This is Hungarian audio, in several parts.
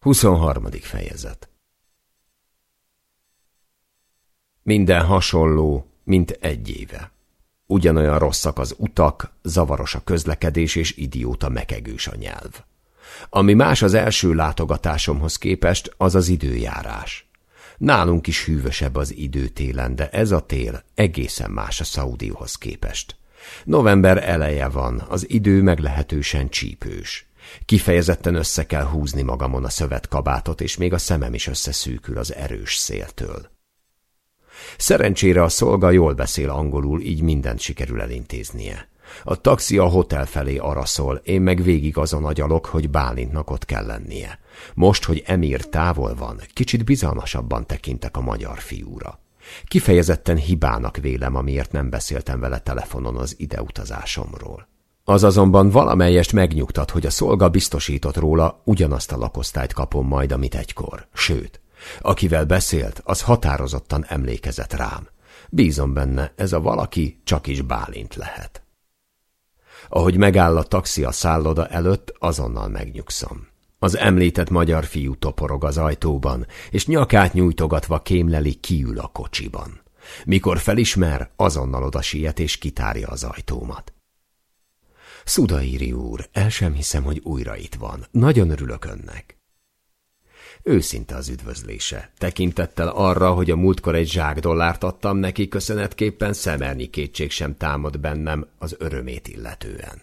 23. fejezet Minden hasonló, mint egy éve. Ugyanolyan rosszak az utak, zavaros a közlekedés és idióta mekegős a nyelv. Ami más az első látogatásomhoz képest, az az időjárás. Nálunk is hűvösebb az idő télen, de ez a tél egészen más a Szaudihoz képest. November eleje van, az idő meglehetősen csípős. Kifejezetten össze kell húzni magamon a szövetkabátot, és még a szemem is összeszűkül az erős széltől. Szerencsére a szolga jól beszél angolul, így mindent sikerül elintéznie. A taxi a hotel felé araszol, én meg végig azon agyalok, hogy Bálintnak ott kell lennie. Most, hogy Emir távol van, kicsit bizalmasabban tekintek a magyar fiúra. Kifejezetten hibának vélem, amiért nem beszéltem vele telefonon az ideutazásomról. Az azonban valamelyest megnyugtat, hogy a szolga biztosított róla, ugyanazt a lakosztályt kapom majd, amit egykor. Sőt, akivel beszélt, az határozottan emlékezett rám. Bízom benne, ez a valaki csak is Bálint lehet. Ahogy megáll a taxi a szálloda előtt, azonnal megnyugszom. Az említett magyar fiú toporog az ajtóban, és nyakát nyújtogatva kémleli kiül a kocsiban. Mikor felismer, azonnal oda siet és kitárja az ajtómat. Szudaíri úr, el sem hiszem, hogy újra itt van. Nagyon örülök önnek. Őszinte az üdvözlése. Tekintettel arra, hogy a múltkor egy zsák dollárt adtam neki, köszönetképpen szemernyi kétség sem támad bennem az örömét illetően.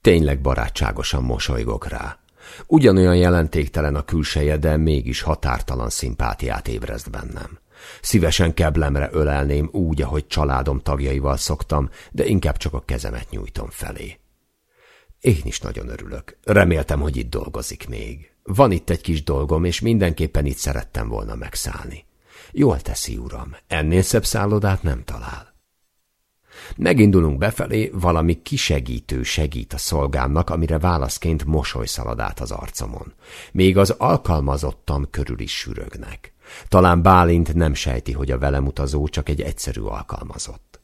Tényleg barátságosan mosolygok rá. Ugyanolyan jelentéktelen a külseje, de mégis határtalan szimpátiát ébreszt bennem. Szívesen keblemre ölelném úgy, ahogy családom tagjaival szoktam, de inkább csak a kezemet nyújtom felé. Én is nagyon örülök. Reméltem, hogy itt dolgozik még. Van itt egy kis dolgom, és mindenképpen itt szerettem volna megszállni. Jól teszi, uram, ennél szebb szállodát nem talál. Megindulunk befelé, valami kisegítő segít a szolgámnak, amire válaszként mosoly szalad át az arcomon. Még az alkalmazottam körül is sürögnek. Talán Bálint nem sejti, hogy a velem utazó csak egy egyszerű alkalmazott.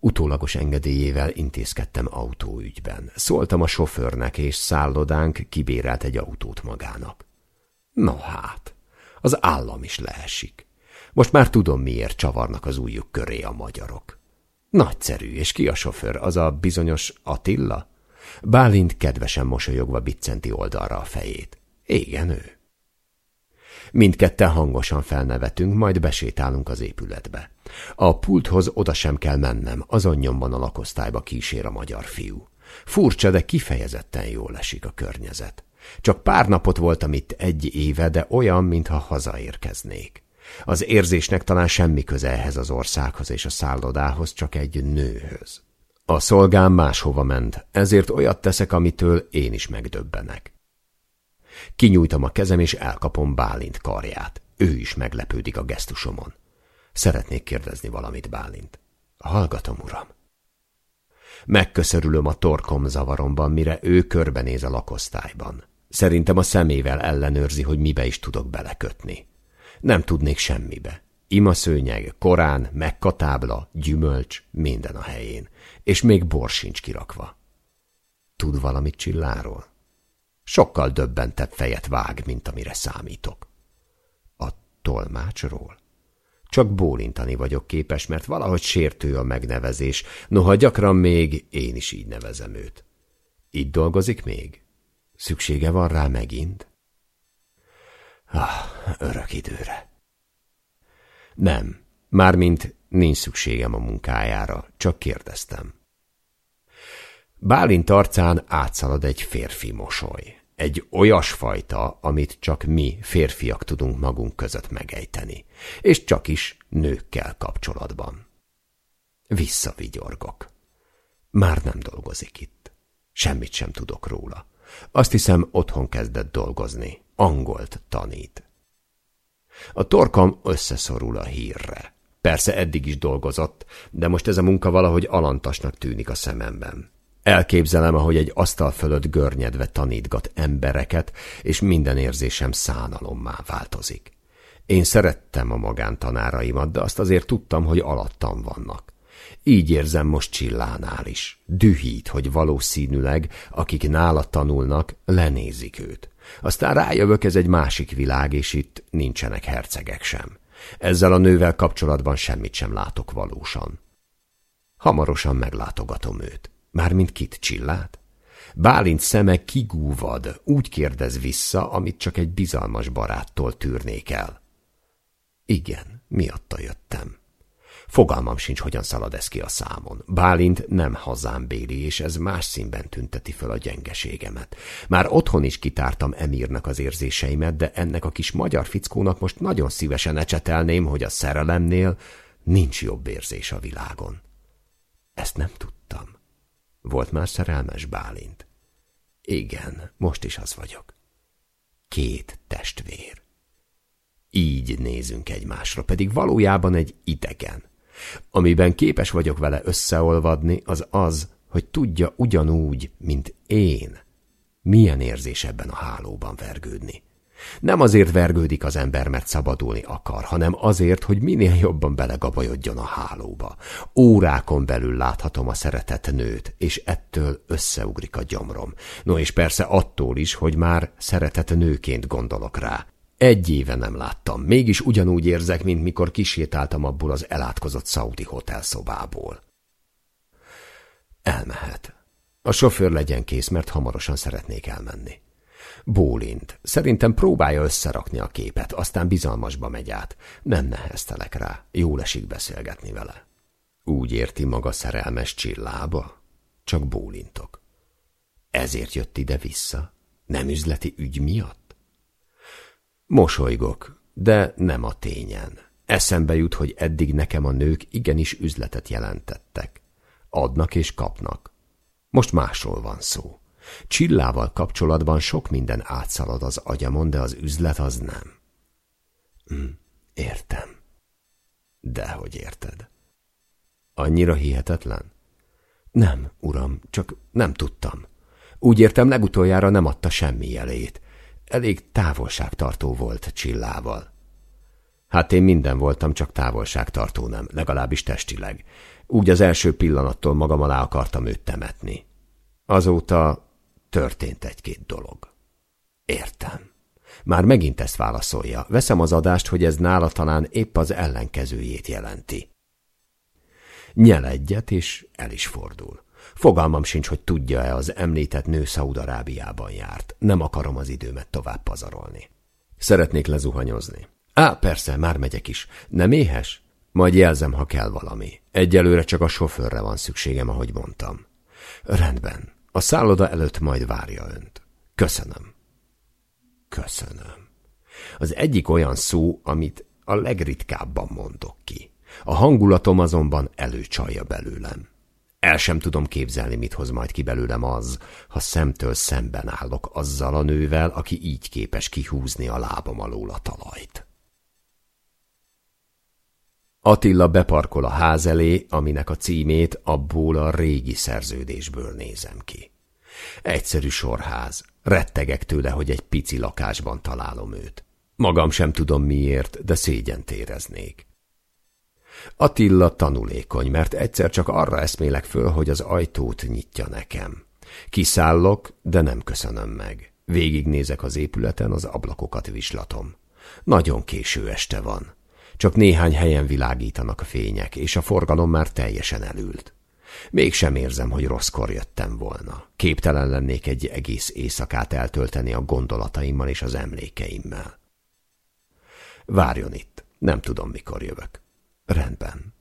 Utólagos engedélyével intézkedtem autóügyben. Szóltam a sofőrnek, és szállodánk kibérelt egy autót magának. No hát, az állam is leesik. Most már tudom, miért csavarnak az újjuk köré a magyarok. Nagyszerű, és ki a sofőr? Az a bizonyos Attila? Bálint kedvesen mosolyogva biccenti oldalra a fejét. Igen, ő. Mindketten hangosan felnevetünk, majd besétálunk az épületbe. A pulthoz oda sem kell mennem, azon nyomban a lakosztályba kísér a magyar fiú. Furcsa, de kifejezetten jól esik a környezet. Csak pár napot voltam itt egy éve, de olyan, mintha hazaérkeznék. Az érzésnek talán semmi köze ehhez az országhoz és a szállodához, csak egy nőhöz. A szolgám máshova ment, ezért olyat teszek, amitől én is megdöbbenek. Kinyújtom a kezem, és elkapom Bálint karját. Ő is meglepődik a gesztusomon. Szeretnék kérdezni valamit, Bálint. Hallgatom, uram. Megköszörülöm a torkom zavaromban, mire ő körbenéz a lakosztályban. Szerintem a szemével ellenőrzi, hogy mibe is tudok belekötni. Nem tudnék semmibe. Ima szőnyeg, korán, megkatábla, gyümölcs, minden a helyén. És még bor sincs kirakva. Tud valamit csilláról? Sokkal döbbentebb fejet vág, mint amire számítok. A tolmácsról? Csak bólintani vagyok képes, mert valahogy sértő a megnevezés, noha gyakran még én is így nevezem őt. Itt dolgozik még? Szüksége van rá megint? Ah, örök időre. Nem, mármint nincs szükségem a munkájára, csak kérdeztem. Bálint arcán átszalad egy férfi mosoly. Egy olyasfajta, amit csak mi, férfiak tudunk magunk között megejteni, és csak is nőkkel kapcsolatban. Visszavigyorgok. Már nem dolgozik itt. Semmit sem tudok róla. Azt hiszem, otthon kezdett dolgozni. Angolt tanít. A torkam összeszorul a hírre. Persze eddig is dolgozott, de most ez a munka valahogy alantasnak tűnik a szememben. Elképzelem, ahogy egy asztal fölött görnyedve tanítgat embereket, és minden érzésem szánalommá változik. Én szerettem a magántanáraimat, de azt azért tudtam, hogy alattam vannak. Így érzem most Csillánál is. Dühít, hogy valószínűleg, akik nála tanulnak, lenézik őt. Aztán rájövök, ez egy másik világ, és itt nincsenek hercegek sem. Ezzel a nővel kapcsolatban semmit sem látok valósan. Hamarosan meglátogatom őt. Mármint kit csillát? Bálint szeme kigúvad, úgy kérdez vissza, amit csak egy bizalmas baráttól tűrnék el. Igen, miatta jöttem. Fogalmam sincs, hogyan szalad ez ki a számon. Bálint nem hazám béli, és ez más színben tünteti föl a gyengeségemet. Már otthon is kitártam Emírnek az érzéseimet, de ennek a kis magyar fickónak most nagyon szívesen ecsetelném, hogy a szerelemnél nincs jobb érzés a világon. Ezt nem tudtam. Volt már szerelmes Bálint? Igen, most is az vagyok. Két testvér. Így nézünk egymásra, pedig valójában egy idegen. Amiben képes vagyok vele összeolvadni, az az, hogy tudja ugyanúgy, mint én, milyen érzés ebben a hálóban vergődni. Nem azért vergődik az ember, mert szabadulni akar, hanem azért, hogy minél jobban belegabajodjon a hálóba. Órákon belül láthatom a szeretett nőt, és ettől összeugrik a gyomrom. No és persze attól is, hogy már szeretett nőként gondolok rá. Egy éve nem láttam, mégis ugyanúgy érzek, mint mikor kisétáltam abból az elátkozott szaudi hotelszobából. Elmehet. A sofőr legyen kész, mert hamarosan szeretnék elmenni. Bólint. Szerintem próbálja összerakni a képet, aztán bizalmasba megy át. Nem neheztelek rá, jól esik beszélgetni vele. Úgy érti maga szerelmes csillába? Csak bólintok. Ezért jött ide vissza? Nem üzleti ügy miatt? Mosolygok, de nem a tényen. Eszembe jut, hogy eddig nekem a nők igenis üzletet jelentettek. Adnak és kapnak. Most másról van szó. Csillával kapcsolatban sok minden átszalad az agyamon, de az üzlet az nem. Hm, értem. Dehogy érted. Annyira hihetetlen? Nem, uram, csak nem tudtam. Úgy értem, legutoljára nem adta semmi jelét. Elég távolságtartó volt Csillával. Hát én minden voltam, csak távolságtartó nem, legalábbis testileg. Úgy az első pillanattól magam alá akartam őt temetni. Azóta Történt egy-két dolog. Értem. Már megint ezt válaszolja. Veszem az adást, hogy ez nála talán épp az ellenkezőjét jelenti. Nyel egyet, és el is fordul. Fogalmam sincs, hogy tudja-e az említett nő Szaudarábiában járt. Nem akarom az időmet tovább pazarolni. Szeretnék lezuhanyozni. Á, persze, már megyek is. Nem éhes? Majd jelzem, ha kell valami. Egyelőre csak a sofőrre van szükségem, ahogy mondtam. Rendben. A szálloda előtt majd várja önt. Köszönöm. Köszönöm. Az egyik olyan szó, amit a legritkábban mondok ki. A hangulatom azonban előcsalja belőlem. El sem tudom képzelni, mit hoz majd ki belőlem az, ha szemtől szemben állok azzal a nővel, aki így képes kihúzni a lábam alól a talajt. Attila beparkol a ház elé, aminek a címét abból a régi szerződésből nézem ki. Egyszerű sorház. Rettegek tőle, hogy egy pici lakásban találom őt. Magam sem tudom miért, de szégyent éreznék. Attila tanulékony, mert egyszer csak arra eszmélek föl, hogy az ajtót nyitja nekem. Kiszállok, de nem köszönöm meg. Végignézek az épületen, az ablakokat vislatom. Nagyon késő este van. Csak néhány helyen világítanak a fények, és a forgalom már teljesen elült. Mégsem érzem, hogy rosszkor jöttem volna. Képtelen lennék egy egész éjszakát eltölteni a gondolataimmal és az emlékeimmel. Várjon itt, nem tudom, mikor jövök. Rendben.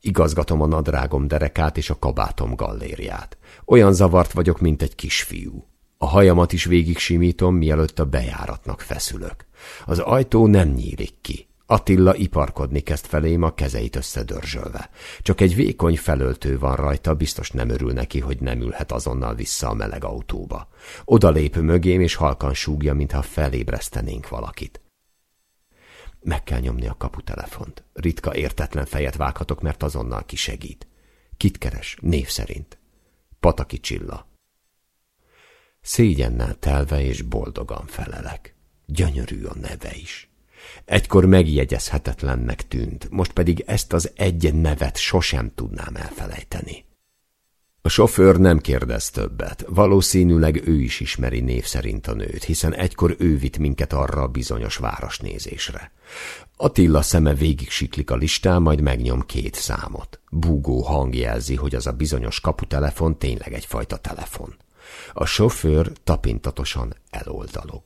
Igazgatom a nadrágom derekát és a kabátom gallériát. Olyan zavart vagyok, mint egy kisfiú. A hajamat is végig simítom, mielőtt a bejáratnak feszülök. Az ajtó nem nyílik ki. Attila iparkodni kezd felém a kezeit összedörzsölve. Csak egy vékony felöltő van rajta, biztos nem örül neki, hogy nem ülhet azonnal vissza a meleg autóba. Oda lép mögém, és halkan súgja, mintha felébresztenénk valakit. Meg kell nyomni a kaputelefont. Ritka értetlen fejet vághatok, mert azonnal kisegít. Kit keres? Név szerint. Pataki Csilla. Szégyennel telve és boldogan felelek. Gyönyörű a neve is. Egykor megjegyezhetetlennek tűnt, most pedig ezt az egy nevet sosem tudnám elfelejteni. A sofőr nem kérdez többet. Valószínűleg ő is ismeri név szerint a nőt, hiszen egykor ő vitt minket arra a bizonyos városnézésre. Attila szeme végig siklik a listán, majd megnyom két számot. Búgó hang jelzi, hogy az a bizonyos kaputelefon tényleg egyfajta telefon. A sofőr tapintatosan eloldalog.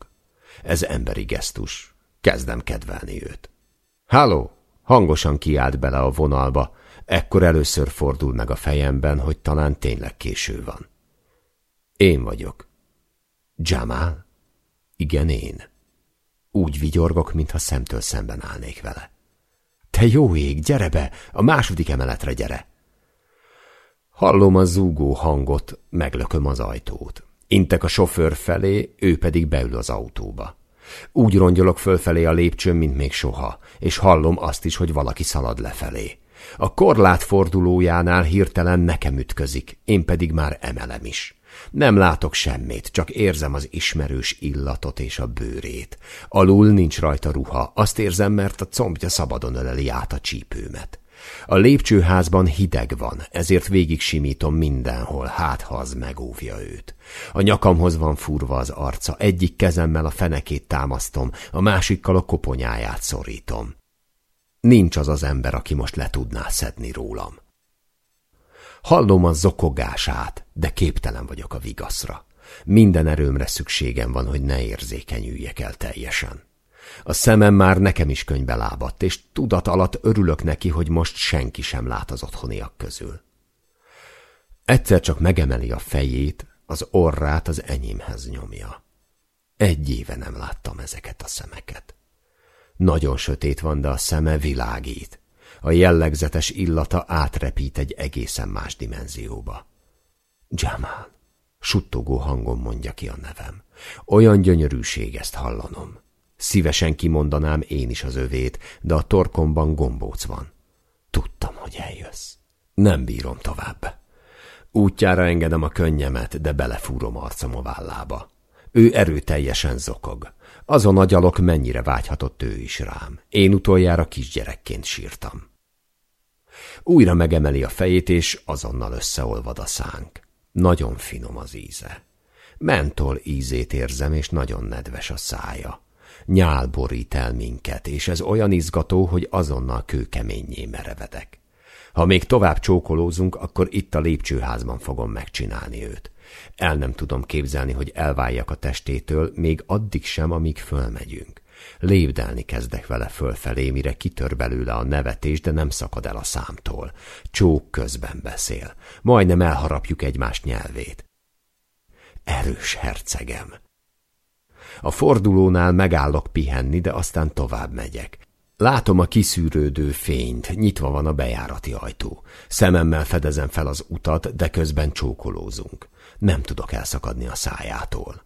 Ez emberi gesztus. Kezdem kedvelni őt. Háló! Hangosan kiált bele a vonalba, Ekkor először fordul meg a fejemben, hogy talán tényleg késő van. Én vagyok. Jamal? Igen, én. Úgy vigyorgok, mintha szemtől szemben állnék vele. Te jó ég, gyere be, a második emeletre gyere! Hallom a zúgó hangot, meglököm az ajtót. Intek a sofőr felé, ő pedig beül az autóba. Úgy rongyolok fölfelé a lépcsőn, mint még soha, és hallom azt is, hogy valaki szalad lefelé. A korlát fordulójánál hirtelen nekem ütközik, én pedig már emelem is. Nem látok semmit, csak érzem az ismerős illatot és a bőrét. Alul nincs rajta ruha, azt érzem, mert a combja szabadon öleli át a csípőmet. A lépcsőházban hideg van, ezért végig simítom mindenhol, hát ha az megóvja őt. A nyakamhoz van furva az arca, egyik kezemmel a fenekét támasztom, a másikkal a koponyáját szorítom. Nincs az az ember, aki most le tudná szedni rólam. Hallom a zokogását, de képtelen vagyok a vigaszra. Minden erőmre szükségem van, hogy ne érzékenyüljek el teljesen. A szemem már nekem is könybe lábadt, és tudat alatt örülök neki, hogy most senki sem lát az otthoniak közül. Egyszer csak megemeli a fejét, az orrát az enyémhez nyomja. Egy éve nem láttam ezeket a szemeket. Nagyon sötét van, de a szeme világít. A jellegzetes illata átrepít egy egészen más dimenzióba. Jamal, suttogó hangon mondja ki a nevem. Olyan gyönyörűség ezt hallanom. Szívesen kimondanám én is az övét, de a torkomban gombóc van. Tudtam, hogy eljössz. Nem bírom tovább. Útjára engedem a könnyemet, de belefúrom arcom a vállába. Ő erőteljesen zokog. Azon a gyalok mennyire vágyhatott ő is rám. Én utoljára kisgyerekként sírtam. Újra megemeli a fejét, és azonnal összeolvad a szánk. Nagyon finom az íze. Mentol ízét érzem, és nagyon nedves a szája. Nyál borít el minket, és ez olyan izgató, hogy azonnal kőkeményé merevedek. Ha még tovább csókolózunk, akkor itt a lépcsőházban fogom megcsinálni őt. El nem tudom képzelni, hogy elváljak a testétől, még addig sem, amíg fölmegyünk. Lépdelni kezdek vele fölfelé, mire kitör belőle a nevetés, de nem szakad el a számtól. Csók közben beszél. Majdnem elharapjuk egymás nyelvét. Erős hercegem. A fordulónál megállok pihenni, de aztán tovább megyek. Látom a kiszűrődő fényt, nyitva van a bejárati ajtó. Szememmel fedezem fel az utat, de közben csókolózunk. Nem tudok elszakadni a szájától.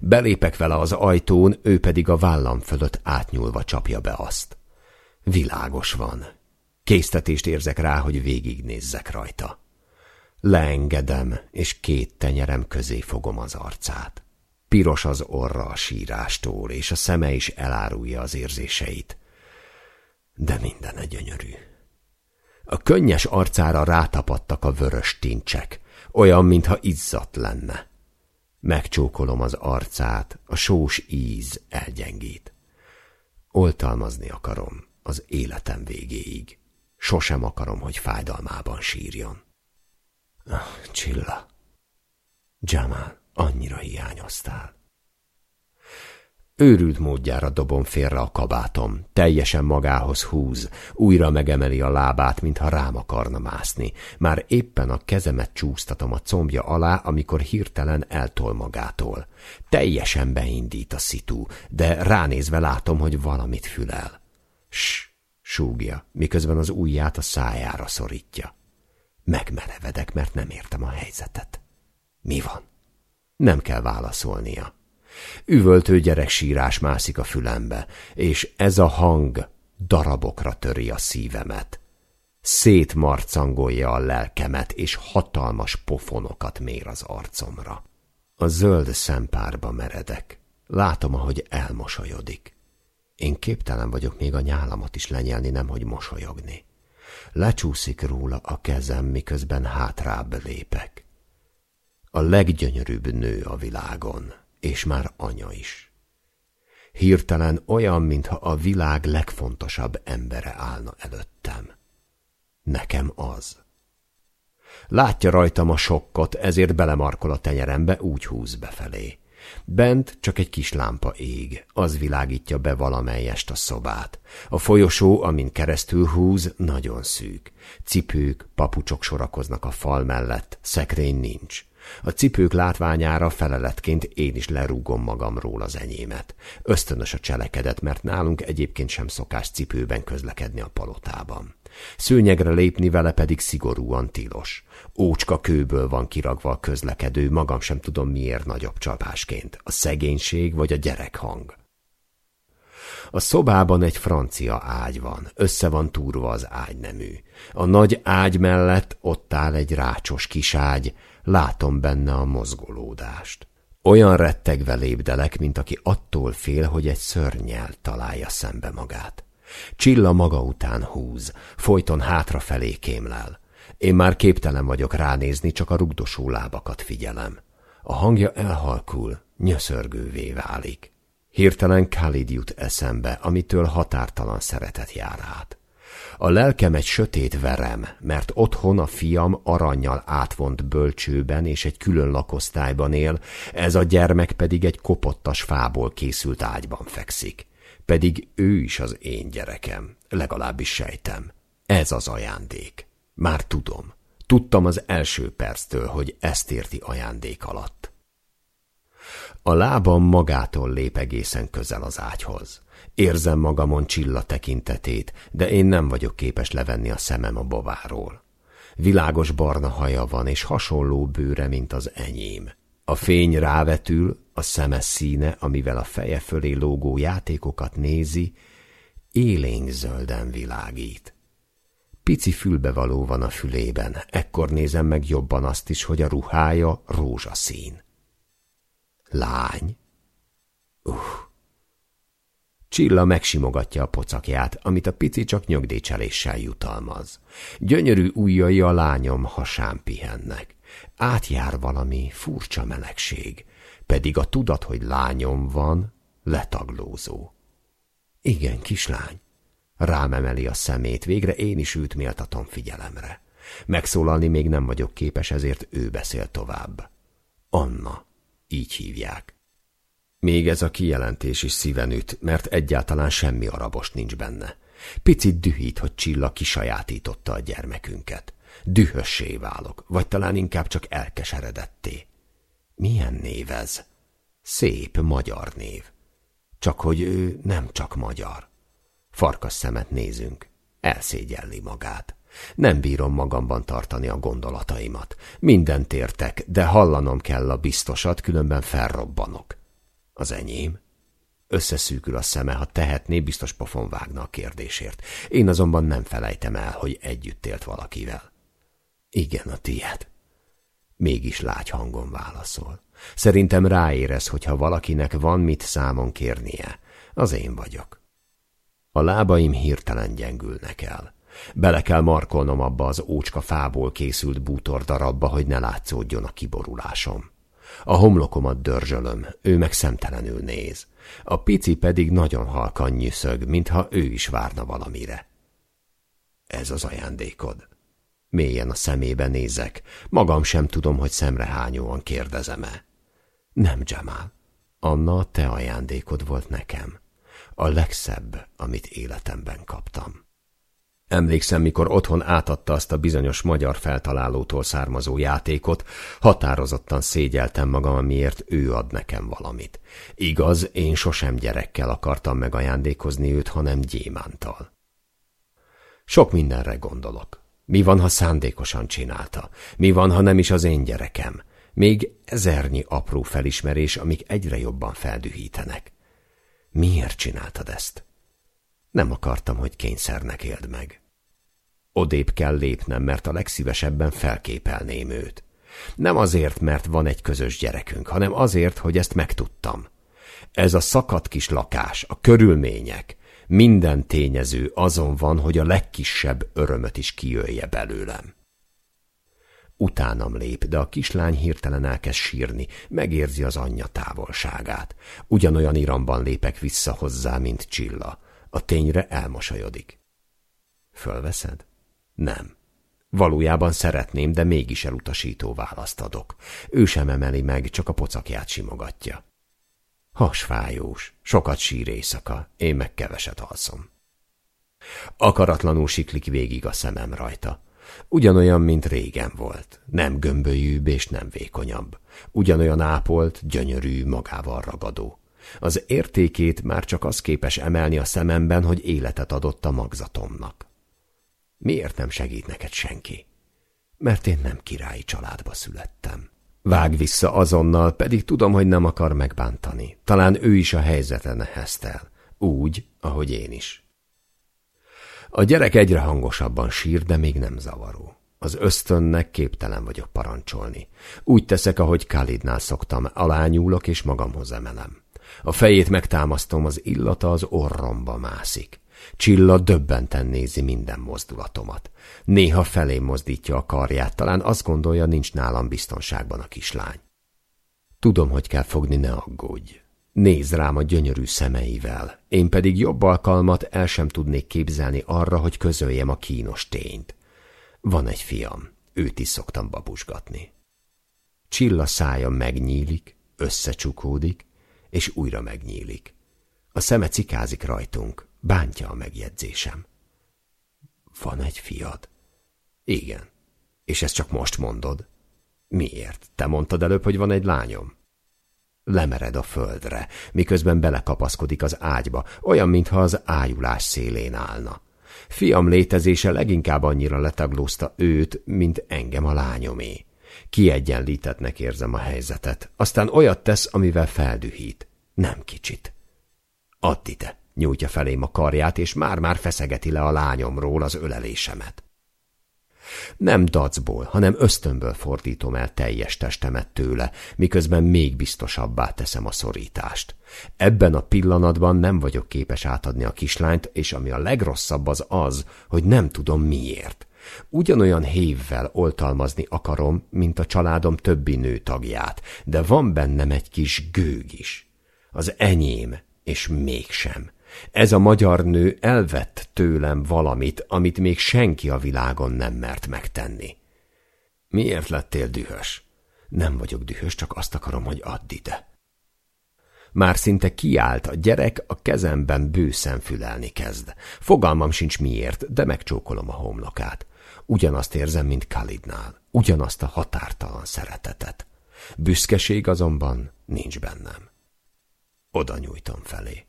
Belépek vele az ajtón, ő pedig a vállam fölött átnyúlva csapja be azt. Világos van. Késztetést érzek rá, hogy végignézzek rajta. Leengedem, és két tenyerem közé fogom az arcát. Piros az orra a sírástól, és a szeme is elárulja az érzéseit. De minden egy gyönyörű. A könnyes arcára rátapadtak a vörös tincsek, olyan, mintha izzadt lenne. Megcsókolom az arcát, a sós íz elgyengít. Oltalmazni akarom az életem végéig. Sosem akarom, hogy fájdalmában sírjon. Ah, Csilla, Jamal, annyira hiányoztál. Őrült módjára dobom félre a kabátom, teljesen magához húz, újra megemeli a lábát, mintha rám akarna mászni. Már éppen a kezemet csúsztatom a combja alá, amikor hirtelen eltol magától. Teljesen beindít a szitu, de ránézve látom, hogy valamit fülel. S, súgja, miközben az ujját a szájára szorítja. Megmerevedek, mert nem értem a helyzetet. Mi van? Nem kell válaszolnia. Üvöltő gyerek sírás mászik a fülembe, és ez a hang darabokra töri a szívemet. Szétmarcangolja a lelkemet, és hatalmas pofonokat mér az arcomra. A zöld szempárba meredek. Látom, ahogy elmosolyodik. Én képtelen vagyok még a nyálamat is lenyelni, nemhogy mosolyogni. Lecsúszik róla a kezem, miközben hátrább lépek. A leggyönyörűbb nő a világon, és már anya is. Hirtelen olyan, mintha a világ legfontosabb embere állna előttem. Nekem az. Látja rajtam a sokkot, ezért belemarkol a tenyerembe, úgy húz befelé. Bent csak egy kis lámpa ég, az világítja be valamelyest a szobát. A folyosó, amin keresztül húz, nagyon szűk. Cipők, papucsok sorakoznak a fal mellett, szekrény nincs. A cipők látványára feleletként én is lerúgom magamról az enyémet. Ösztönös a cselekedet, mert nálunk egyébként sem szokás cipőben közlekedni a palotában. Szőnyegre lépni vele pedig szigorúan tilos. Ócska kőből van kiragva a közlekedő, magam sem tudom miért nagyobb csapásként. A szegénység vagy a gyerekhang. A szobában egy francia ágy van, össze van túrva az ágynemű. A nagy ágy mellett ott áll egy rácsos kis ágy, látom benne a mozgolódást. Olyan rettegve lépdelek, mint aki attól fél, hogy egy szörnyel találja szembe magát. Csilla maga után húz, folyton hátrafelé kémlel. Én már képtelen vagyok ránézni, csak a rugdosó lábakat figyelem. A hangja elhalkul, nyöszörgővé válik. Hirtelen Khalid jut eszembe, amitől határtalan szeretet jár át. A lelkem egy sötét verem, mert otthon a fiam aranyjal átvont bölcsőben és egy külön lakosztályban él, ez a gyermek pedig egy kopottas fából készült ágyban fekszik. Pedig ő is az én gyerekem, legalábbis sejtem. Ez az ajándék. Már tudom. Tudtam az első perctől, hogy ezt érti ajándék alatt. A lábam magától lép egészen közel az ágyhoz. Érzem magamon csilla tekintetét, de én nem vagyok képes levenni a szemem a bováról. Világos barna haja van, és hasonló bőre, mint az enyém. A fény rávetül, a szeme színe, amivel a feje fölé lógó játékokat nézi, élénk zölden világít. Pici fülbevaló van a fülében, ekkor nézem meg jobban azt is, hogy a ruhája rózsaszín. Lány? Uh. Csilla megsimogatja a pocakját, amit a pici csak nyögdécseléssel jutalmaz. Gyönyörű ujjai a lányom hasán pihennek. Átjár valami furcsa melegség, pedig a tudat, hogy lányom van, letaglózó. Igen, kislány. Rám emeli a szemét, végre én is őt méltatom figyelemre. Megszólalni még nem vagyok képes, ezért ő beszél tovább. Anna, így hívják. Még ez a kijelentés is szíven üt, mert egyáltalán semmi arabos nincs benne. Picit dühít, hogy Csilla kisajátította a gyermekünket. Dühössé válok, vagy talán inkább csak elkeseredetté. Milyen név ez? Szép magyar név. Csak hogy ő nem csak magyar. Farkas szemet nézünk. Elszégyelli magát. Nem bírom magamban tartani a gondolataimat. Mindent értek, de hallanom kell a biztosat, különben felrobbanok. Az enyém? Összeszűkül a szeme, ha tehetné, biztos pofon vágna a kérdésért. Én azonban nem felejtem el, hogy együtt élt valakivel. Igen, a tiéd. Mégis lágy hangon válaszol. Szerintem ráérez, hogyha valakinek van mit számon kérnie. Az én vagyok. A lábaim hirtelen gyengülnek el. Bele kell markolnom abba az ócska fából készült bútor darabba, hogy ne látszódjon a kiborulásom. A homlokomat dörzsölöm, ő meg szemtelenül néz. A pici pedig nagyon halkan nyűszög, mintha ő is várna valamire. Ez az ajándékod. Mélyen a szemébe nézek. Magam sem tudom, hogy szemrehányóan kérdezem-e. Nem, Jamal. Anna, te ajándékod volt nekem. A legszebb, amit életemben kaptam. Emlékszem, mikor otthon átadta azt a bizonyos magyar feltalálótól származó játékot, határozottan szégyeltem magam, amiért ő ad nekem valamit. Igaz, én sosem gyerekkel akartam megajándékozni őt, hanem gyémántal. Sok mindenre gondolok. Mi van, ha szándékosan csinálta? Mi van, ha nem is az én gyerekem? Még ezernyi apró felismerés, amik egyre jobban feldühítenek. Miért csináltad ezt? Nem akartam, hogy kényszernek éld meg. Odébb kell lépnem, mert a legszívesebben felképelném őt. Nem azért, mert van egy közös gyerekünk, hanem azért, hogy ezt megtudtam. Ez a szakadt kis lakás, a körülmények, minden tényező azon van, hogy a legkisebb örömöt is kijöjje belőlem. Utánam lép, de a kislány hirtelen elkezd sírni, megérzi az anyja távolságát. Ugyanolyan iramban lépek vissza hozzá, mint Csilla. A tényre elmosolyodik. Fölveszed? Nem. Valójában szeretném, de mégis elutasító választ adok. Ő sem emeli meg, csak a pocakját simogatja. Hasfájós, sokat sír éjszaka, én meg keveset alszom. Akaratlanul siklik végig a szemem rajta. Ugyanolyan, mint régen volt. Nem gömbölyűbb és nem vékonyabb. Ugyanolyan ápolt, gyönyörű, magával ragadó. Az értékét már csak az képes emelni a szememben, hogy életet adott a magzatomnak. Miért nem segít neked senki? Mert én nem királyi családba születtem. Vág vissza azonnal, pedig tudom, hogy nem akar megbántani. Talán ő is a helyzeten neheztel. Úgy, ahogy én is. A gyerek egyre hangosabban sír, de még nem zavaró. Az ösztönnek képtelen vagyok parancsolni. Úgy teszek, ahogy Khalidnál szoktam, alányúlok és magamhoz emelem. A fejét megtámasztom, az illata az orromba mászik. Csilla döbbenten nézi minden mozdulatomat. Néha felé mozdítja a karját, talán azt gondolja, nincs nálam biztonságban a kislány. Tudom, hogy kell fogni, ne aggódj. Néz rám a gyönyörű szemeivel, én pedig jobb alkalmat el sem tudnék képzelni arra, hogy közöljem a kínos tényt. Van egy fiam, őt is szoktam babusgatni. Csilla szája megnyílik, összecsukódik, és újra megnyílik. A szeme cikázik rajtunk, bántja a megjegyzésem. Van egy fiad? Igen. És ezt csak most mondod? Miért? Te mondtad előbb, hogy van egy lányom? Lemered a földre, miközben belekapaszkodik az ágyba, olyan, mintha az ájulás szélén állna. Fiam létezése leginkább annyira letaglózta őt, mint engem a lányomé. Kiegyenlítetnek érzem a helyzetet, aztán olyat tesz, amivel feldühít. Nem kicsit. Add ide, nyújtja felém a karját, és már-már feszegeti le a lányomról az ölelésemet. Nem dacból, hanem ösztönből fordítom el teljes testemet tőle, miközben még biztosabbá teszem a szorítást. Ebben a pillanatban nem vagyok képes átadni a kislányt, és ami a legrosszabb az az, hogy nem tudom miért. Ugyanolyan hévvel oltalmazni akarom, mint a családom többi nő tagját, de van bennem egy kis gőg is. Az enyém, és mégsem. Ez a magyar nő elvett tőlem valamit, amit még senki a világon nem mert megtenni. Miért lettél dühös? Nem vagyok dühös, csak azt akarom, hogy add ide. Már szinte kiállt, a gyerek a kezemben bőszen fülelni kezd. Fogalmam sincs miért, de megcsókolom a homlokát. Ugyanazt érzem, mint Kalidnál, ugyanazt a határtalan szeretetet. Büszkeség azonban nincs bennem. Oda nyújtom felé.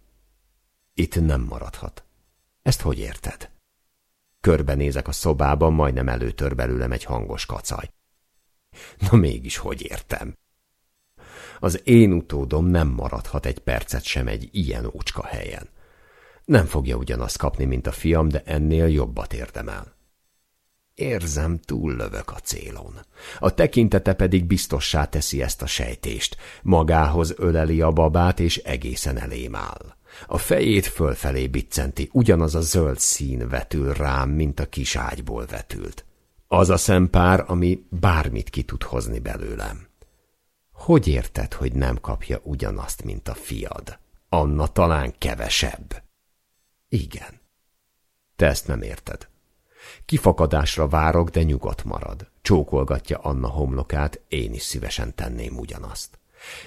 Itt nem maradhat. Ezt hogy érted? Körbenézek a szobában, majdnem előtör belőlem egy hangos kacaj. Na mégis hogy értem? Az én utódom nem maradhat egy percet sem egy ilyen ócska helyen. Nem fogja ugyanazt kapni, mint a fiam, de ennél jobbat érdemel. Érzem, túllövök a célon. A tekintete pedig biztossá teszi ezt a sejtést. Magához öleli a babát, és egészen elém áll. A fejét fölfelé biccenti, ugyanaz a zöld szín vetül rám, mint a kis ágyból vetült. Az a szempár, ami bármit ki tud hozni belőlem. Hogy érted, hogy nem kapja ugyanazt, mint a fiad? Anna talán kevesebb. Igen. Te ezt nem érted. Kifakadásra várok, de nyugodt marad. Csókolgatja Anna homlokát, én is szívesen tenném ugyanazt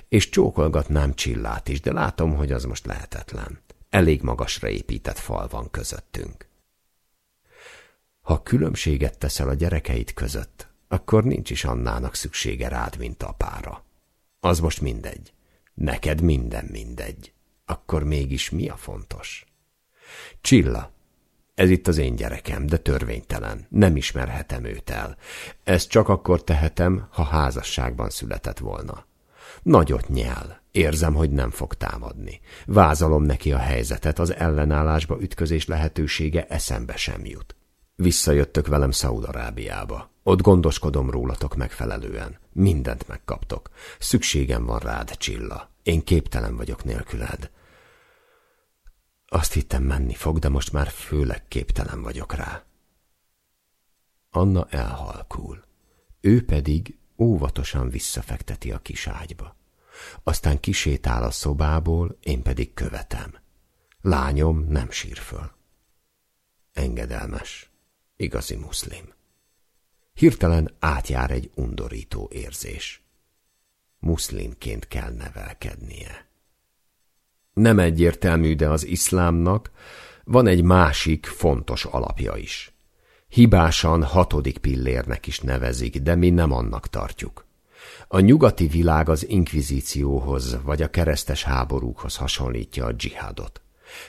és csókolgatnám Csillát is, de látom, hogy az most lehetetlen. Elég magasra épített fal van közöttünk. Ha különbséget teszel a gyerekeit között, akkor nincs is Annának szüksége rád, mint apára. Az most mindegy. Neked minden mindegy. Akkor mégis mi a fontos? Csilla, ez itt az én gyerekem, de törvénytelen. Nem ismerhetem őt el. Ezt csak akkor tehetem, ha házasságban született volna. Nagyot nyel. Érzem, hogy nem fog támadni. Vázalom neki a helyzetet, az ellenállásba ütközés lehetősége eszembe sem jut. Visszajöttök velem Szaudarábiába. Ott gondoskodom rólatok megfelelően. Mindent megkaptok. Szükségem van rád, Csilla. Én képtelen vagyok nélküled. Azt hittem menni fog, de most már főleg képtelen vagyok rá. Anna elhalkul. Ő pedig óvatosan visszafekteti a kis ágyba. Aztán kisétál a szobából, én pedig követem. Lányom nem sír föl. Engedelmes, igazi muszlim. Hirtelen átjár egy undorító érzés. Muszlimként kell nevelkednie. Nem egyértelmű, de az iszlámnak van egy másik fontos alapja is. Hibásan hatodik pillérnek is nevezik, de mi nem annak tartjuk. A nyugati világ az inkvizícióhoz vagy a keresztes háborúkhoz hasonlítja a dzsihádot.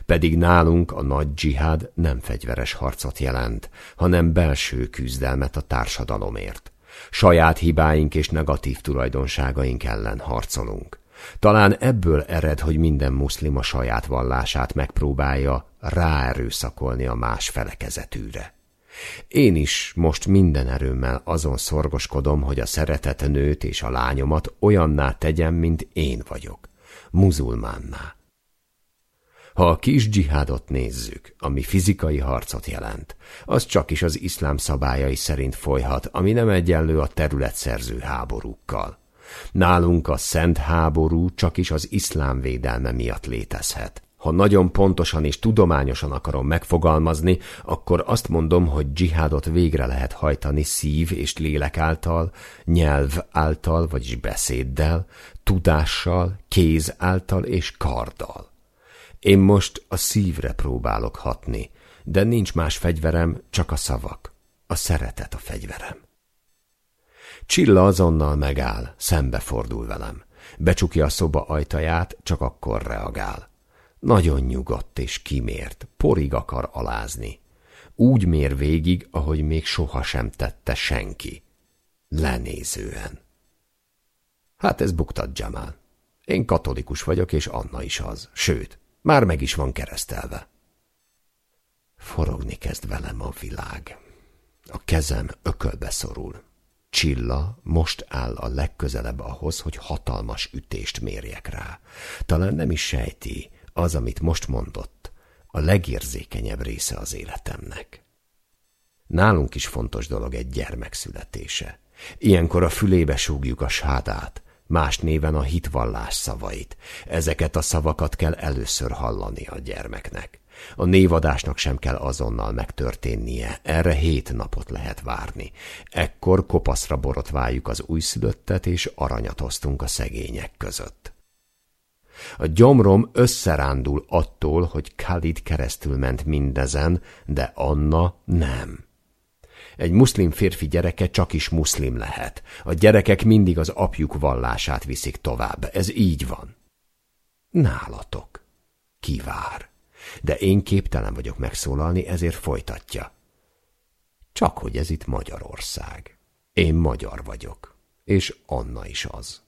Pedig nálunk a nagy dzsihád nem fegyveres harcot jelent, hanem belső küzdelmet a társadalomért. Saját hibáink és negatív tulajdonságaink ellen harcolunk. Talán ebből ered, hogy minden muszlim a saját vallását megpróbálja ráerőszakolni a más felekezetűre. Én is most minden erőmmel azon szorgoskodom, hogy a szeretett nőt és a lányomat olyanná tegyem, mint én vagyok, muzulmánná. Ha a kis dzsihádot nézzük, ami fizikai harcot jelent, az csak is az iszlám szabályai szerint folyhat, ami nem egyenlő a területszerző háborúkkal. Nálunk a szent háború csak is az iszlám védelme miatt létezhet. Ha nagyon pontosan és tudományosan akarom megfogalmazni, akkor azt mondom, hogy dzsihádot végre lehet hajtani szív és lélek által, nyelv által, vagyis beszéddel, tudással, kéz által és karddal. Én most a szívre próbálok hatni, de nincs más fegyverem, csak a szavak. A szeretet a fegyverem. Csilla azonnal megáll, szembefordul velem. Becsukja a szoba ajtaját, csak akkor reagál. Nagyon nyugodt és kimért, porig akar alázni. Úgy mér végig, ahogy még sohasem tette senki. Lenézően. Hát ez buktat Jamal. Én katolikus vagyok, és Anna is az. Sőt, már meg is van keresztelve. Forogni kezd velem a világ. A kezem ökölbe szorul. Csilla most áll a legközelebb ahhoz, hogy hatalmas ütést mérjek rá. Talán nem is sejti, az, amit most mondott, a legérzékenyebb része az életemnek. Nálunk is fontos dolog egy gyermek születése. Ilyenkor a fülébe súgjuk a sádát, más néven a hitvallás szavait. Ezeket a szavakat kell először hallani a gyermeknek. A névadásnak sem kell azonnal megtörténnie, erre hét napot lehet várni. Ekkor kopaszra borotváljuk az újszülöttet, és aranyat osztunk a szegények között. A gyomrom összerándul attól, hogy Khalid keresztül ment mindezen, de Anna nem. Egy muszlim férfi gyereke csak is muszlim lehet. A gyerekek mindig az apjuk vallását viszik tovább. Ez így van. Nálatok. Kivár. De én képtelen vagyok megszólalni, ezért folytatja. Csak hogy ez itt Magyarország. Én magyar vagyok. És Anna is az.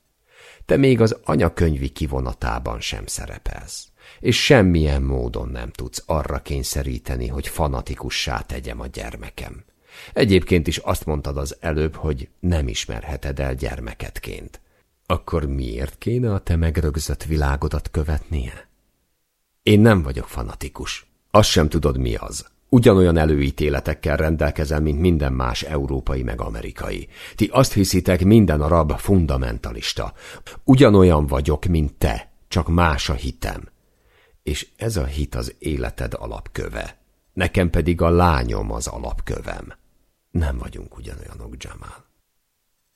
Te még az anyakönyvi kivonatában sem szerepelsz, és semmilyen módon nem tudsz arra kényszeríteni, hogy fanatikussá tegyem a gyermekem. Egyébként is azt mondtad az előbb, hogy nem ismerheted el gyermeketként. Akkor miért kéne a te megrögzött világodat követnie? Én nem vagyok fanatikus. Azt sem tudod, mi az. Ugyanolyan előítéletekkel rendelkezel, mint minden más európai meg amerikai. Ti azt hiszitek, minden arab fundamentalista. Ugyanolyan vagyok, mint te, csak más a hitem. És ez a hit az életed alapköve. Nekem pedig a lányom az alapkövem. Nem vagyunk ugyanolyanok, Jamal.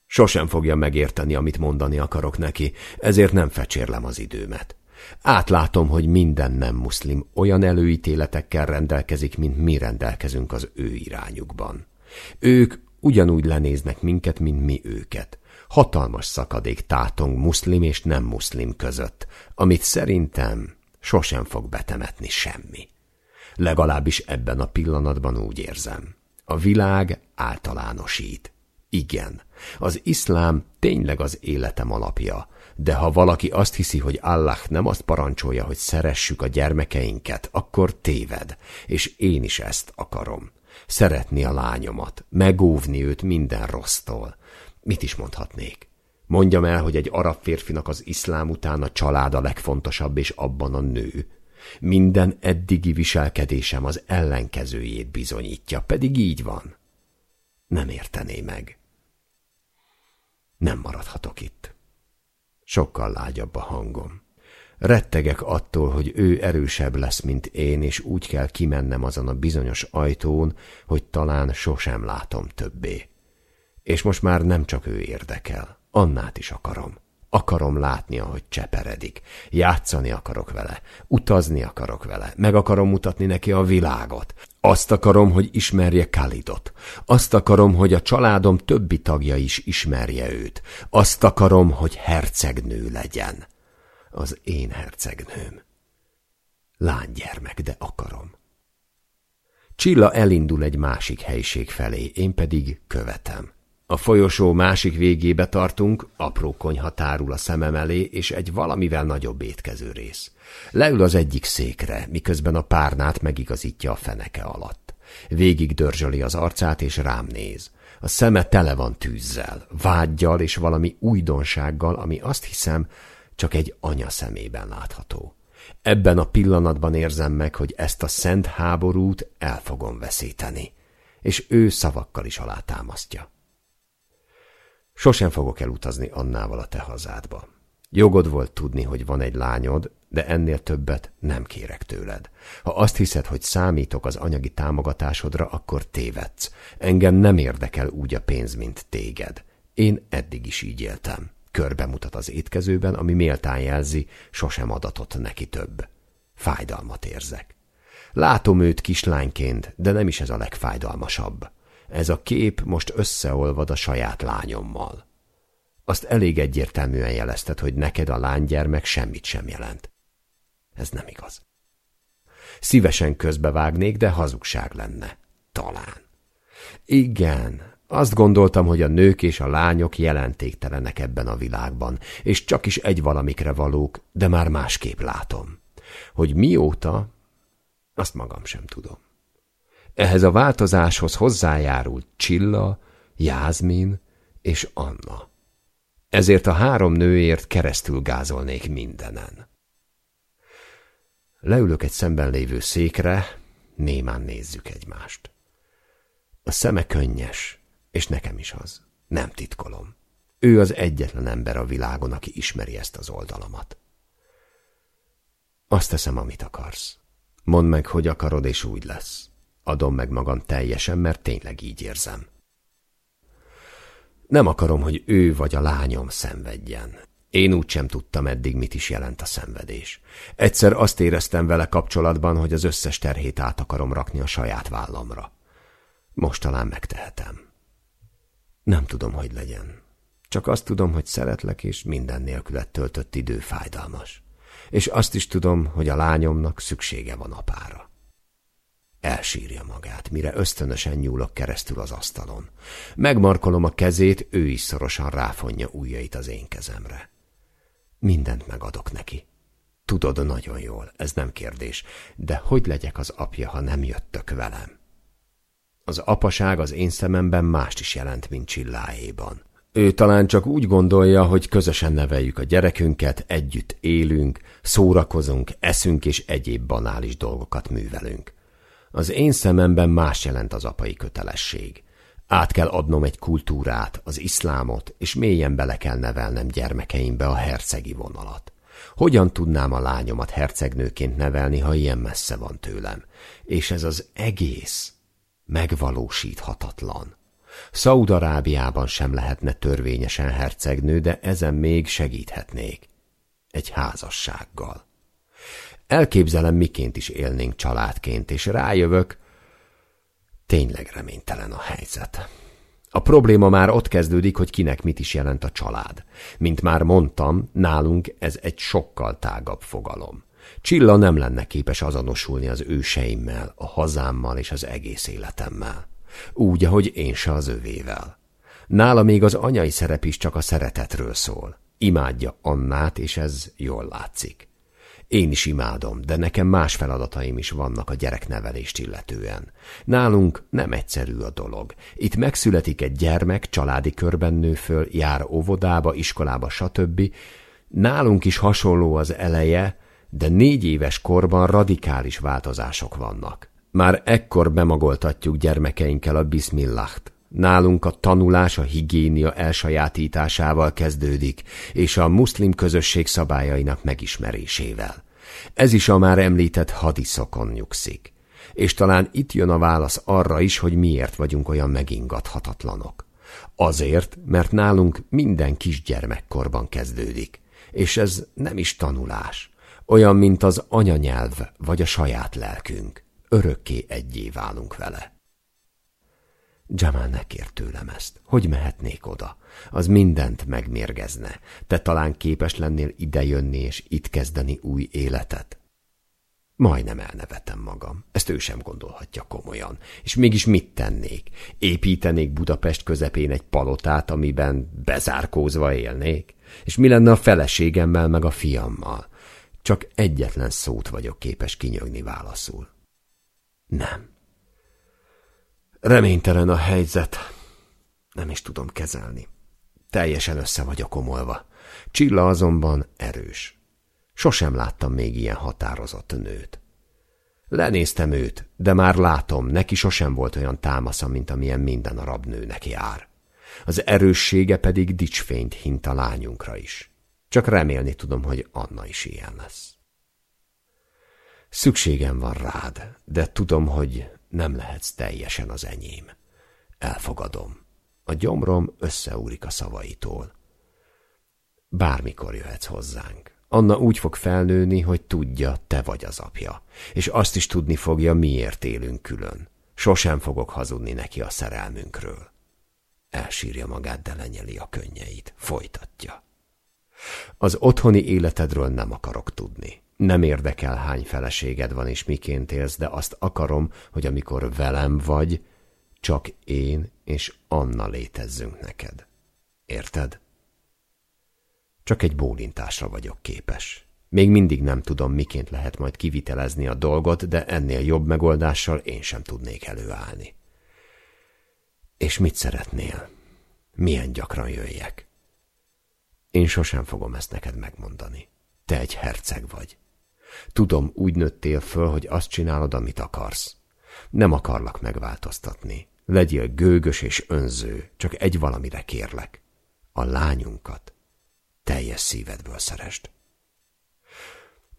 Sosem fogja megérteni, amit mondani akarok neki, ezért nem fecsérlem az időmet. Átlátom, hogy minden nem muszlim olyan előítéletekkel rendelkezik, mint mi rendelkezünk az ő irányukban. Ők ugyanúgy lenéznek minket, mint mi őket. Hatalmas szakadék tátong muszlim és nem muszlim között, amit szerintem sosem fog betemetni semmi. Legalábbis ebben a pillanatban úgy érzem. A világ általánosít. Igen, az iszlám tényleg az életem alapja, de ha valaki azt hiszi, hogy Allah nem azt parancsolja, hogy szeressük a gyermekeinket, akkor téved, és én is ezt akarom. Szeretni a lányomat, megóvni őt minden rossztól. Mit is mondhatnék? Mondjam el, hogy egy arab férfinak az iszlám után a család a legfontosabb, és abban a nő. Minden eddigi viselkedésem az ellenkezőjét bizonyítja, pedig így van. Nem értené meg. Nem maradhatok itt. Sokkal lágyabb a hangom. Rettegek attól, hogy ő erősebb lesz, mint én, és úgy kell kimennem azon a bizonyos ajtón, hogy talán sosem látom többé. És most már nem csak ő érdekel, Annát is akarom. Akarom látni, ahogy cseperedik. Játszani akarok vele. Utazni akarok vele. Meg akarom mutatni neki a világot. Azt akarom, hogy ismerje Kalidot. Azt akarom, hogy a családom többi tagja is ismerje őt. Azt akarom, hogy hercegnő legyen. Az én hercegnőm. Lánygyermek, de akarom. Csilla elindul egy másik helység felé, én pedig követem. A folyosó másik végébe tartunk, apró konyha tárul a szemem elé, és egy valamivel nagyobb étkező rész. Leül az egyik székre, miközben a párnát megigazítja a feneke alatt. Végig dörzsöli az arcát, és rám néz. A szeme tele van tűzzel, vágyjal és valami újdonsággal, ami azt hiszem, csak egy anya szemében látható. Ebben a pillanatban érzem meg, hogy ezt a szent háborút el fogom veszíteni, és ő szavakkal is alátámasztja. Sosem fogok elutazni Annával a te hazádba. Jogod volt tudni, hogy van egy lányod, de ennél többet nem kérek tőled. Ha azt hiszed, hogy számítok az anyagi támogatásodra, akkor tévedsz. Engem nem érdekel úgy a pénz, mint téged. Én eddig is így éltem. Körbe mutat az étkezőben, ami méltán jelzi, sosem adatott neki több. Fájdalmat érzek. Látom őt kislányként, de nem is ez a legfájdalmasabb. Ez a kép most összeolvad a saját lányommal. Azt elég egyértelműen jelezted, hogy neked a lánygyermek semmit sem jelent. Ez nem igaz. Szívesen közbevágnék, de hazugság lenne. Talán. Igen, azt gondoltam, hogy a nők és a lányok jelentéktelenek ebben a világban, és csak is egy valamikre valók, de már másképp látom. Hogy mióta, azt magam sem tudom. Ehhez a változáshoz hozzájárult Csilla, Jázmin és Anna. Ezért a három nőért keresztül gázolnék mindenen. Leülök egy szemben lévő székre, némán nézzük egymást. A szeme könnyes, és nekem is az. Nem titkolom. Ő az egyetlen ember a világon, aki ismeri ezt az oldalamat. Azt teszem, amit akarsz. Mondd meg, hogy akarod, és úgy lesz. Adom meg magam teljesen, mert tényleg így érzem. Nem akarom, hogy ő vagy a lányom szenvedjen. Én úgy sem tudtam eddig, mit is jelent a szenvedés. Egyszer azt éreztem vele kapcsolatban, hogy az összes terhét át akarom rakni a saját vállamra. Most talán megtehetem. Nem tudom, hogy legyen. Csak azt tudom, hogy szeretlek, és minden nélkület töltött idő fájdalmas. És azt is tudom, hogy a lányomnak szüksége van apára. Elsírja magát, mire ösztönösen nyúlok keresztül az asztalon. Megmarkolom a kezét, ő is szorosan ráfonja ujjait az én kezemre. Mindent megadok neki. Tudod nagyon jól, ez nem kérdés, de hogy legyek az apja, ha nem jöttök velem? Az apaság az én szememben mást is jelent, mint csilláéban. Ő talán csak úgy gondolja, hogy közösen neveljük a gyerekünket, együtt élünk, szórakozunk, eszünk és egyéb banális dolgokat művelünk. Az én szememben más jelent az apai kötelesség. Át kell adnom egy kultúrát, az iszlámot, és mélyen bele kell nevelnem gyermekeimbe a hercegi vonalat. Hogyan tudnám a lányomat hercegnőként nevelni, ha ilyen messze van tőlem? És ez az egész megvalósíthatatlan. Szaudarábiában sem lehetne törvényesen hercegnő, de ezen még segíthetnék. Egy házassággal. Elképzelem, miként is élnénk családként, és rájövök, tényleg reménytelen a helyzet. A probléma már ott kezdődik, hogy kinek mit is jelent a család. Mint már mondtam, nálunk ez egy sokkal tágabb fogalom. Csilla nem lenne képes azonosulni az őseimmel, a hazámmal és az egész életemmel. Úgy, ahogy én se az övével. Nála még az anyai szerep is csak a szeretetről szól. Imádja Annát, és ez jól látszik. Én is imádom, de nekem más feladataim is vannak a gyereknevelést illetően. Nálunk nem egyszerű a dolog. Itt megszületik egy gyermek, családi körben nő föl, jár óvodába, iskolába, stb. Nálunk is hasonló az eleje, de négy éves korban radikális változások vannak. Már ekkor bemagoltatjuk gyermekeinkkel a bismillaht. Nálunk a tanulás a higiénia elsajátításával kezdődik, és a muszlim közösség szabályainak megismerésével. Ez is a már említett hadiszokon nyugszik. És talán itt jön a válasz arra is, hogy miért vagyunk olyan megingathatatlanok. Azért, mert nálunk minden kisgyermekkorban kezdődik, és ez nem is tanulás, olyan, mint az anyanyelv vagy a saját lelkünk. Örökké egyé válunk vele. Jamal ne kért tőlem ezt. Hogy mehetnék oda? Az mindent megmérgezne. Te talán képes lennél idejönni és itt kezdeni új életet? Majdnem elnevetem magam. Ezt ő sem gondolhatja komolyan. És mégis mit tennék? Építenék Budapest közepén egy palotát, amiben bezárkózva élnék? És mi lenne a feleségemmel meg a fiammal? Csak egyetlen szót vagyok képes kinyögni válaszul. Nem. Reménytelen a helyzet. Nem is tudom kezelni. Teljesen össze vagyok omolva. Csilla azonban erős. Sosem láttam még ilyen határozott nőt. Lenéztem őt, de már látom, neki sosem volt olyan támasza, mint amilyen minden arab nőnek jár. Az erőssége pedig dicsfényt hint a lányunkra is. Csak remélni tudom, hogy Anna is ilyen lesz. Szükségem van rád, de tudom, hogy nem lehetsz teljesen az enyém. Elfogadom. A gyomrom összeúrik a szavaitól. Bármikor jöhetsz hozzánk. Anna úgy fog felnőni, hogy tudja, te vagy az apja, és azt is tudni fogja, miért élünk külön. Sosem fogok hazudni neki a szerelmünkről. Elsírja magát, de lenyeli a könnyeit. Folytatja. Az otthoni életedről nem akarok tudni. Nem érdekel, hány feleséged van és miként élsz, de azt akarom, hogy amikor velem vagy, csak én és Anna létezzünk neked. Érted? Csak egy bólintásra vagyok képes. Még mindig nem tudom, miként lehet majd kivitelezni a dolgot, de ennél jobb megoldással én sem tudnék előállni. És mit szeretnél? Milyen gyakran jöjjek? Én sosem fogom ezt neked megmondani. Te egy herceg vagy. Tudom, úgy nőttél föl, hogy azt csinálod, amit akarsz. Nem akarlak megváltoztatni. Legyél gőgös és önző, csak egy valamire kérlek. A lányunkat teljes szívedből szeresd.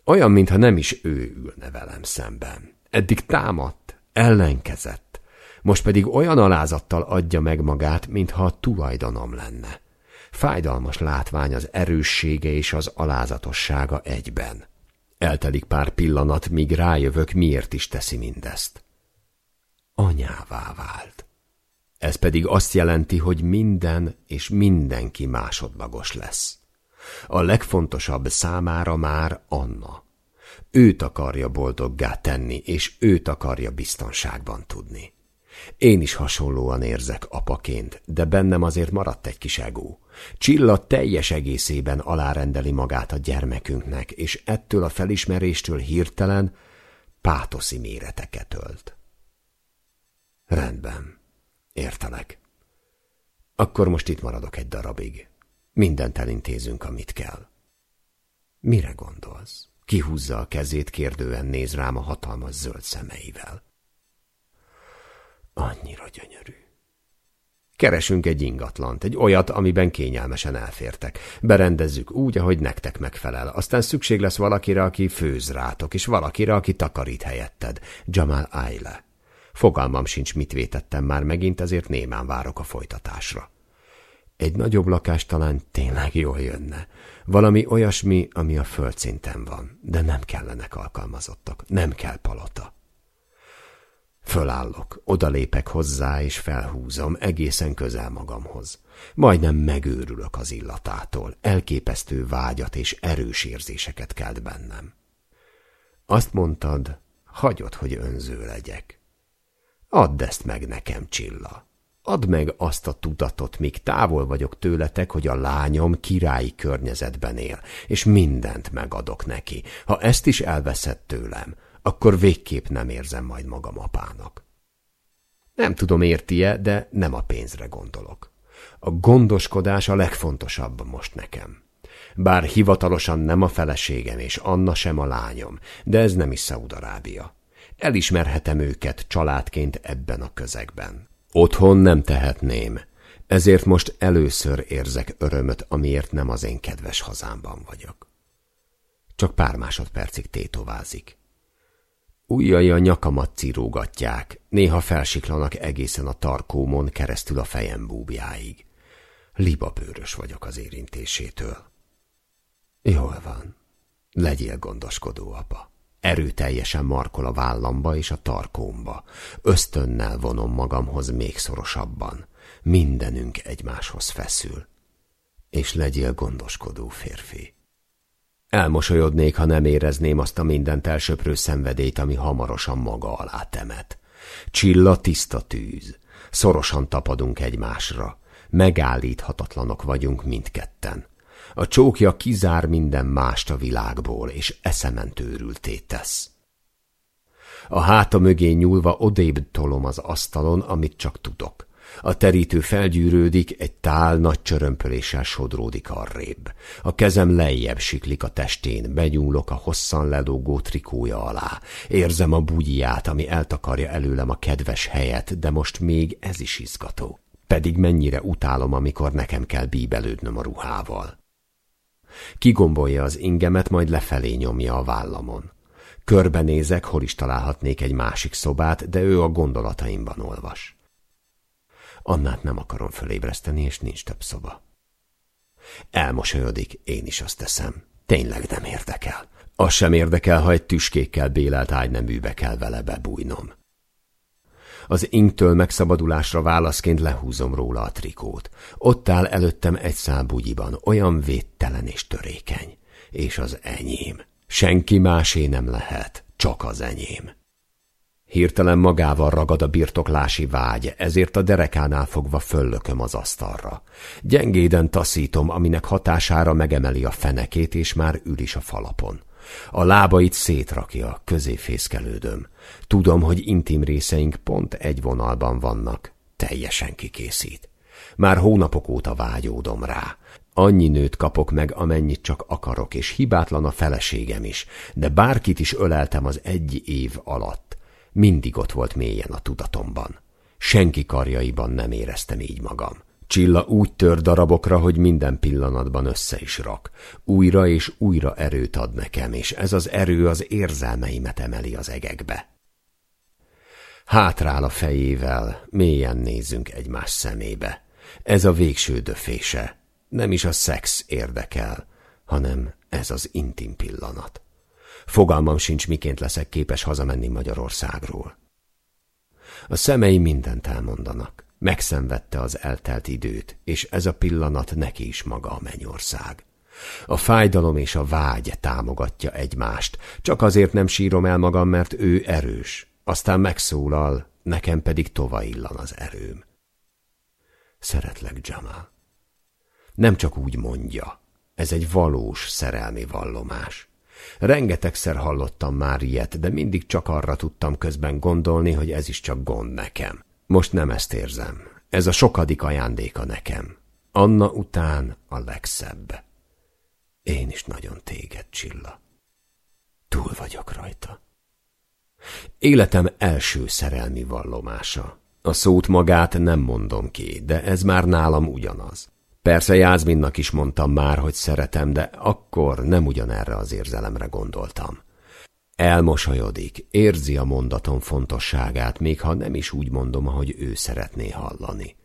Olyan, mintha nem is ő ülne velem szemben. Eddig támadt, ellenkezett, most pedig olyan alázattal adja meg magát, mintha a tulajdonom lenne. Fájdalmas látvány az erőssége és az alázatossága egyben. Eltelik pár pillanat, míg rájövök, miért is teszi mindezt. Anyává vált. Ez pedig azt jelenti, hogy minden és mindenki másodlagos lesz. A legfontosabb számára már Anna. Őt akarja boldoggá tenni, és őt akarja biztonságban tudni. Én is hasonlóan érzek apaként, de bennem azért maradt egy kis egó. Csilla teljes egészében alárendeli magát a gyermekünknek, és ettől a felismeréstől hirtelen pátoszi méreteket ölt. Rendben, értelek. Akkor most itt maradok egy darabig. Mindent elintézünk, amit kell. Mire gondolsz? Kihúzza a kezét, kérdően néz rám a hatalmas zöld szemeivel. Annyira gyönyörű. Keresünk egy ingatlant, egy olyat, amiben kényelmesen elfértek. Berendezzük úgy, ahogy nektek megfelel. Aztán szükség lesz valakire, aki főz rátok, és valakire, aki takarít helyetted. Jamal Aile. Fogalmam sincs, mit vétettem már megint, ezért némán várok a folytatásra. Egy nagyobb lakás talán tényleg jól jönne. Valami olyasmi, ami a földszinten van, de nem kellenek alkalmazottak, nem kell palota. Fölállok, odalépek hozzá, és felhúzom egészen közel magamhoz. Majdnem megőrülök az illatától, elképesztő vágyat és erős érzéseket kelt bennem. Azt mondtad, hagyod, hogy önző legyek. Add ezt meg nekem, Csilla. add meg azt a tudatot, míg távol vagyok tőletek, hogy a lányom királyi környezetben él, és mindent megadok neki. Ha ezt is elveszed tőlem, akkor végképp nem érzem majd magam apának. Nem tudom, érti-e, de nem a pénzre gondolok. A gondoskodás a legfontosabb most nekem. Bár hivatalosan nem a feleségem és Anna sem a lányom, de ez nem is Szaudarábia. Elismerhetem őket családként ebben a közegben. Otthon nem tehetném, ezért most először érzek örömöt, amiért nem az én kedves hazámban vagyok. Csak pár másodpercig tétovázik. Újjai a nyakamat cirógatják, néha felsiklanak egészen a tarkómon keresztül a fejem búbjáig. Libabőrös vagyok az érintésétől. Jól van, legyél gondoskodó, apa. Erőteljesen markol a vállamba és a tarkómba. Ösztönnel vonom magamhoz még szorosabban. Mindenünk egymáshoz feszül. És legyél gondoskodó férfi. Elmosolyodnék, ha nem érezném azt a mindent elsöprő szenvedélyt, ami hamarosan maga alá temet. Csilla tiszta tűz. Szorosan tapadunk egymásra. Megállíthatatlanok vagyunk mindketten. A csókja kizár minden mást a világból, és eszementőrülté tesz. A háta mögé nyúlva odébb tolom az asztalon, amit csak tudok. A terítő felgyűrődik, egy tál nagy csörömpöléssel sodródik arrébb. A kezem lejjebb siklik a testén, begyúlok a hosszan lelógó trikója alá. Érzem a bugyját, ami eltakarja előlem a kedves helyet, de most még ez is izgató. Pedig mennyire utálom, amikor nekem kell bíbelődnöm a ruhával. Kigombolja az ingemet, majd lefelé nyomja a vállamon. Körbenézek, hol is találhatnék egy másik szobát, de ő a gondolataimban olvas. Annát nem akarom fölébreszteni, és nincs több szoba. Elmosolyodik, én is azt teszem. Tényleg nem érdekel. Az sem érdekel, ha egy tüskékkel bélelt ágyneműbe kell vele bebújnom. Az inktől megszabadulásra válaszként lehúzom róla a trikót. Ott áll előttem egy szál bugyiban, olyan védtelen és törékeny. És az enyém. Senki másé nem lehet, csak az enyém. Hirtelen magával ragad a birtoklási vágy, ezért a derekánál fogva föllököm az asztalra. Gyengéden taszítom, aminek hatására megemeli a fenekét, és már ül is a falapon. A lábait szétrakja, közé fészkelődöm. Tudom, hogy intim részeink pont egy vonalban vannak. Teljesen kikészít. Már hónapok óta vágyódom rá. Annyi nőt kapok meg, amennyit csak akarok, és hibátlan a feleségem is, de bárkit is öleltem az egy év alatt. Mindig ott volt mélyen a tudatomban. Senki karjaiban nem éreztem így magam. Csilla úgy tör darabokra, hogy minden pillanatban össze is rak. Újra és újra erőt ad nekem, és ez az erő az érzelmeimet emeli az egekbe. Hátrál a fejével, mélyen nézzünk egymás szemébe. Ez a végső döfése. Nem is a szex érdekel, hanem ez az intim pillanat. Fogalmam sincs, miként leszek képes hazamenni Magyarországról. A szemei mindent elmondanak. Megszenvedte az eltelt időt, és ez a pillanat neki is maga a mennyország. A fájdalom és a vágy támogatja egymást, csak azért nem sírom el magam, mert ő erős. Aztán megszólal, nekem pedig tova illan az erőm. Szeretlek, Jamal. Nem csak úgy mondja, ez egy valós szerelmi vallomás. Rengetegszer hallottam már ilyet, de mindig csak arra tudtam közben gondolni, hogy ez is csak gond nekem. Most nem ezt érzem. Ez a sokadik ajándéka nekem. Anna után a legszebb. Én is nagyon téged, Csilla. Túl vagyok rajta. Életem első szerelmi vallomása. A szót magát nem mondom ki, de ez már nálam ugyanaz. Persze Jászminnak is mondtam már, hogy szeretem, de akkor nem ugyanerre az érzelemre gondoltam. Elmosolyodik, érzi a mondatom fontosságát, még ha nem is úgy mondom, ahogy ő szeretné hallani.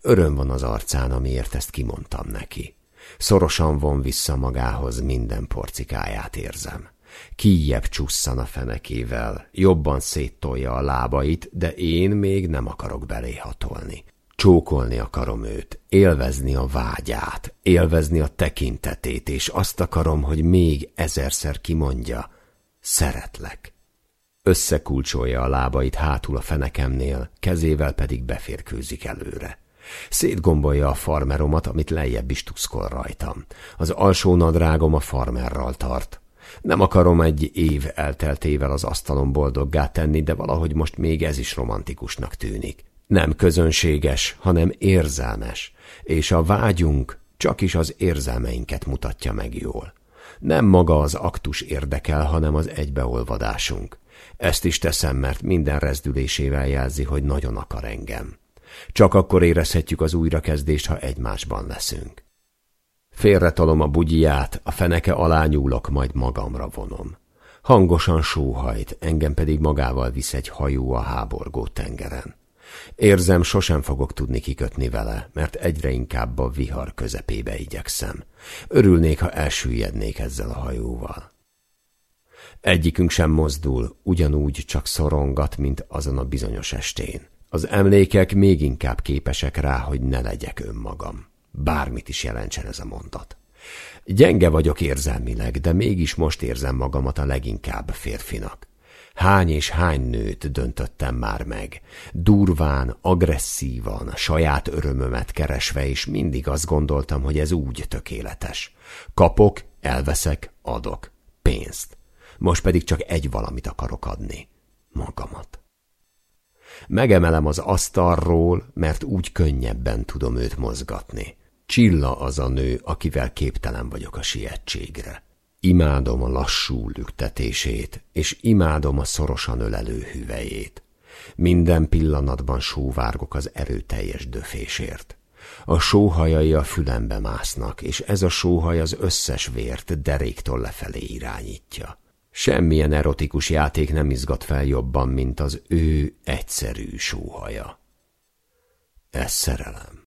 Öröm van az arcán, amiért ezt kimondtam neki. Szorosan von vissza magához, minden porcikáját érzem. Kijebb csusszan a fenekével, jobban széttolja a lábait, de én még nem akarok beléhatolni. Csókolni akarom őt, élvezni a vágyát, élvezni a tekintetét, és azt akarom, hogy még ezerszer kimondja – Szeretlek. Összekulcsolja a lábait hátul a fenekemnél, kezével pedig beférkőzik előre. Szétgombolja a farmeromat, amit lejjebb is tuszkol rajtam. Az alsó nadrágom a farmerral tart. Nem akarom egy év elteltével az asztalon boldoggá tenni, de valahogy most még ez is romantikusnak tűnik. Nem közönséges, hanem érzelmes, és a vágyunk csak is az érzelmeinket mutatja meg jól. Nem maga az aktus érdekel, hanem az egybeolvadásunk. Ezt is teszem, mert minden rezdülésével jelzi, hogy nagyon akar engem. Csak akkor érezhetjük az újrakezdést, ha egymásban leszünk. Félretolom a bugyját, a feneke alá nyúlok, majd magamra vonom. Hangosan sóhajt, engem pedig magával visz egy hajó a háborgó tengeren. Érzem, sosem fogok tudni kikötni vele, mert egyre inkább a vihar közepébe igyekszem. Örülnék, ha elsüllyednék ezzel a hajóval. Egyikünk sem mozdul, ugyanúgy csak szorongat, mint azon a bizonyos estén. Az emlékek még inkább képesek rá, hogy ne legyek önmagam. Bármit is jelentsen ez a mondat. Gyenge vagyok érzelmileg, de mégis most érzem magamat a leginkább férfinak. Hány és hány nőt döntöttem már meg. Durván, agresszívan, saját örömömet keresve, és mindig azt gondoltam, hogy ez úgy tökéletes. Kapok, elveszek, adok. Pénzt. Most pedig csak egy valamit akarok adni. Magamat. Megemelem az asztalról, mert úgy könnyebben tudom őt mozgatni. Csilla az a nő, akivel képtelen vagyok a sietségre. Imádom a lassú lüktetését, és imádom a szorosan ölelő hüvejét. Minden pillanatban sóvárgok az erőteljes döfésért. A sóhajai a fülembe másznak, és ez a sóhaj az összes vért deréktől lefelé irányítja. Semmilyen erotikus játék nem izgat fel jobban, mint az ő egyszerű sóhaja. Ez szerelem.